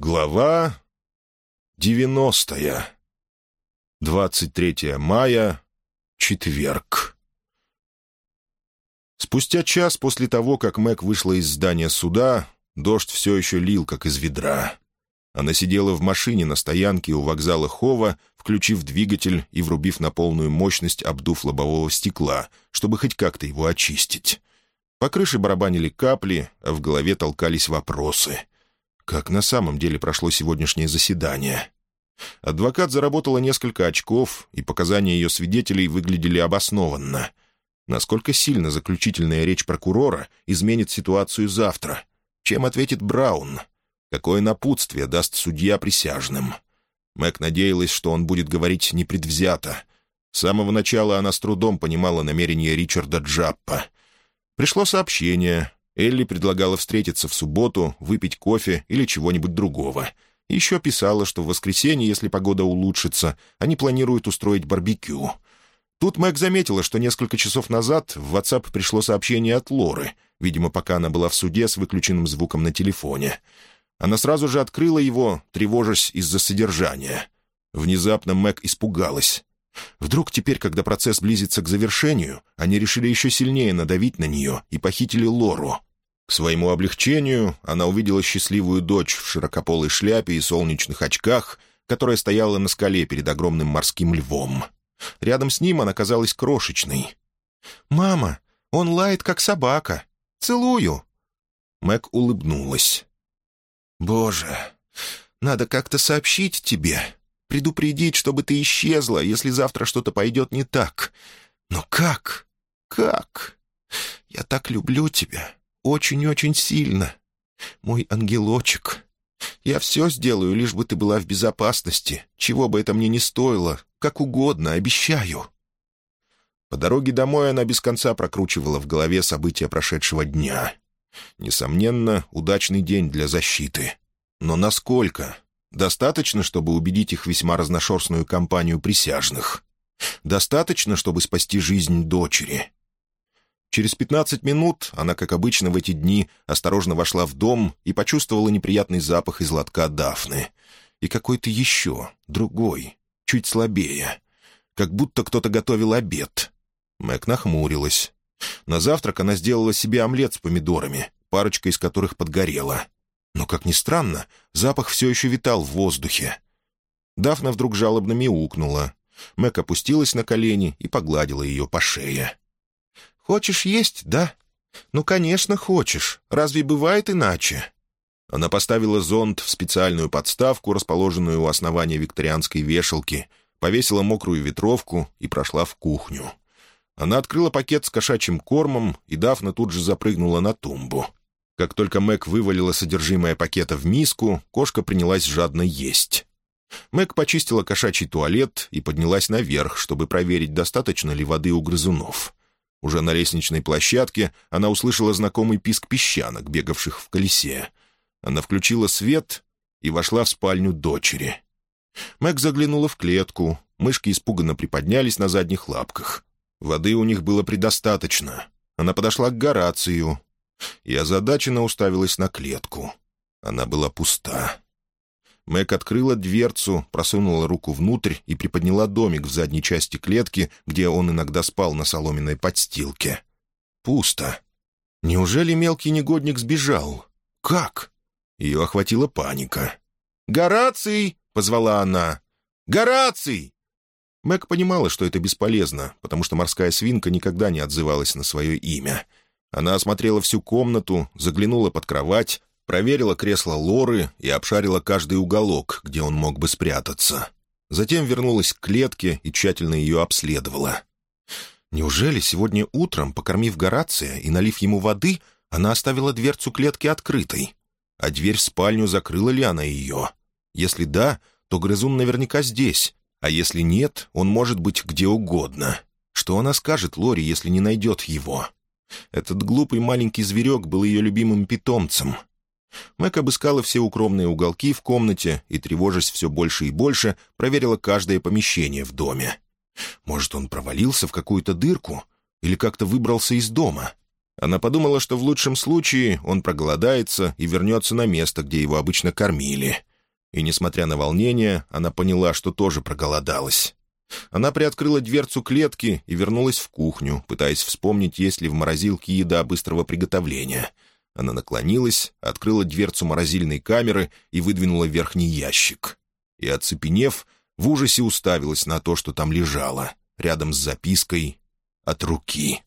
Глава девяностая. 23 мая. Четверг. Спустя час после того, как Мэг вышла из здания суда, дождь все еще лил, как из ведра. Она сидела в машине на стоянке у вокзала Хова, включив двигатель и врубив на полную мощность обдув лобового стекла, чтобы хоть как-то его очистить. По крыше барабанили капли, а в голове толкались вопросы — как на самом деле прошло сегодняшнее заседание? Адвокат заработала несколько очков, и показания ее свидетелей выглядели обоснованно. Насколько сильно заключительная речь прокурора изменит ситуацию завтра? Чем ответит Браун? Какое напутствие даст судья присяжным? Мэг надеялась, что он будет говорить непредвзято. С самого начала она с трудом понимала намерения Ричарда Джаппа. Пришло сообщение, Элли предлагала встретиться в субботу, выпить кофе или чего-нибудь другого. Еще писала, что в воскресенье, если погода улучшится, они планируют устроить барбекю. Тут Мэг заметила, что несколько часов назад в WhatsApp пришло сообщение от Лоры, видимо, пока она была в суде с выключенным звуком на телефоне. Она сразу же открыла его, тревожась из-за содержания. Внезапно Мэг испугалась. Вдруг теперь, когда процесс близится к завершению, они решили еще сильнее надавить на нее и похитили Лору. К своему облегчению она увидела счастливую дочь в широкополой шляпе и солнечных очках, которая стояла на скале перед огромным морским львом. Рядом с ним она казалась крошечной. «Мама, он лает, как собака. Целую!» Мэг улыбнулась. «Боже, надо как-то сообщить тебе, предупредить, чтобы ты исчезла, если завтра что-то пойдет не так. Но как? Как? Я так люблю тебя очень-очень сильно. Мой ангелочек. Я все сделаю, лишь бы ты была в безопасности, чего бы это мне ни стоило, как угодно, обещаю». По дороге домой она без конца прокручивала в голове события прошедшего дня. Несомненно, удачный день для защиты. Но насколько? Достаточно, чтобы убедить их весьма разношерстную компанию присяжных. Достаточно, чтобы спасти жизнь дочери. Через пятнадцать минут она, как обычно в эти дни, осторожно вошла в дом и почувствовала неприятный запах из лотка Дафны. И какой-то еще, другой, чуть слабее. Как будто кто-то готовил обед. Мэг нахмурилась. На завтрак она сделала себе омлет с помидорами, парочка из которых подгорела. Но, как ни странно, запах все еще витал в воздухе. Дафна вдруг жалобно мяукнула. Мэг опустилась на колени и погладила ее по шее. «Хочешь есть, да?» «Ну, конечно, хочешь. Разве бывает иначе?» Она поставила зонт в специальную подставку, расположенную у основания викторианской вешалки, повесила мокрую ветровку и прошла в кухню. Она открыла пакет с кошачьим кормом, и Дафна тут же запрыгнула на тумбу. Как только Мэг вывалила содержимое пакета в миску, кошка принялась жадно есть. Мэг почистила кошачий туалет и поднялась наверх, чтобы проверить, достаточно ли воды у грызунов. Уже на лестничной площадке она услышала знакомый писк песчанок, бегавших в колесе. Она включила свет и вошла в спальню дочери. Мэг заглянула в клетку, мышки испуганно приподнялись на задних лапках. Воды у них было предостаточно. Она подошла к Горацию и озадаченно уставилась на клетку. Она была пуста. Мэг открыла дверцу, просунула руку внутрь и приподняла домик в задней части клетки, где он иногда спал на соломенной подстилке. Пусто. Неужели мелкий негодник сбежал? Как? Ее охватила паника. «Гораций!» — позвала она. «Гораций!» Мэг понимала, что это бесполезно, потому что морская свинка никогда не отзывалась на свое имя. Она осмотрела всю комнату, заглянула под кровать, проверила кресло Лоры и обшарила каждый уголок, где он мог бы спрятаться. Затем вернулась к клетке и тщательно ее обследовала. Неужели сегодня утром, покормив Горация и налив ему воды, она оставила дверцу клетки открытой? А дверь в спальню закрыла ли она ее? Если да, то грызун наверняка здесь, а если нет, он может быть где угодно. Что она скажет Лоре, если не найдет его? Этот глупый маленький зверек был ее любимым питомцем — Мэг обыскала все укромные уголки в комнате и, тревожась все больше и больше, проверила каждое помещение в доме. Может, он провалился в какую-то дырку или как-то выбрался из дома? Она подумала, что в лучшем случае он проголодается и вернется на место, где его обычно кормили. И, несмотря на волнение, она поняла, что тоже проголодалась. Она приоткрыла дверцу клетки и вернулась в кухню, пытаясь вспомнить, есть ли в морозилке еда быстрого приготовления. Она наклонилась, открыла дверцу морозильной камеры и выдвинула верхний ящик. И, оцепенев, в ужасе уставилась на то, что там лежало, рядом с запиской от руки.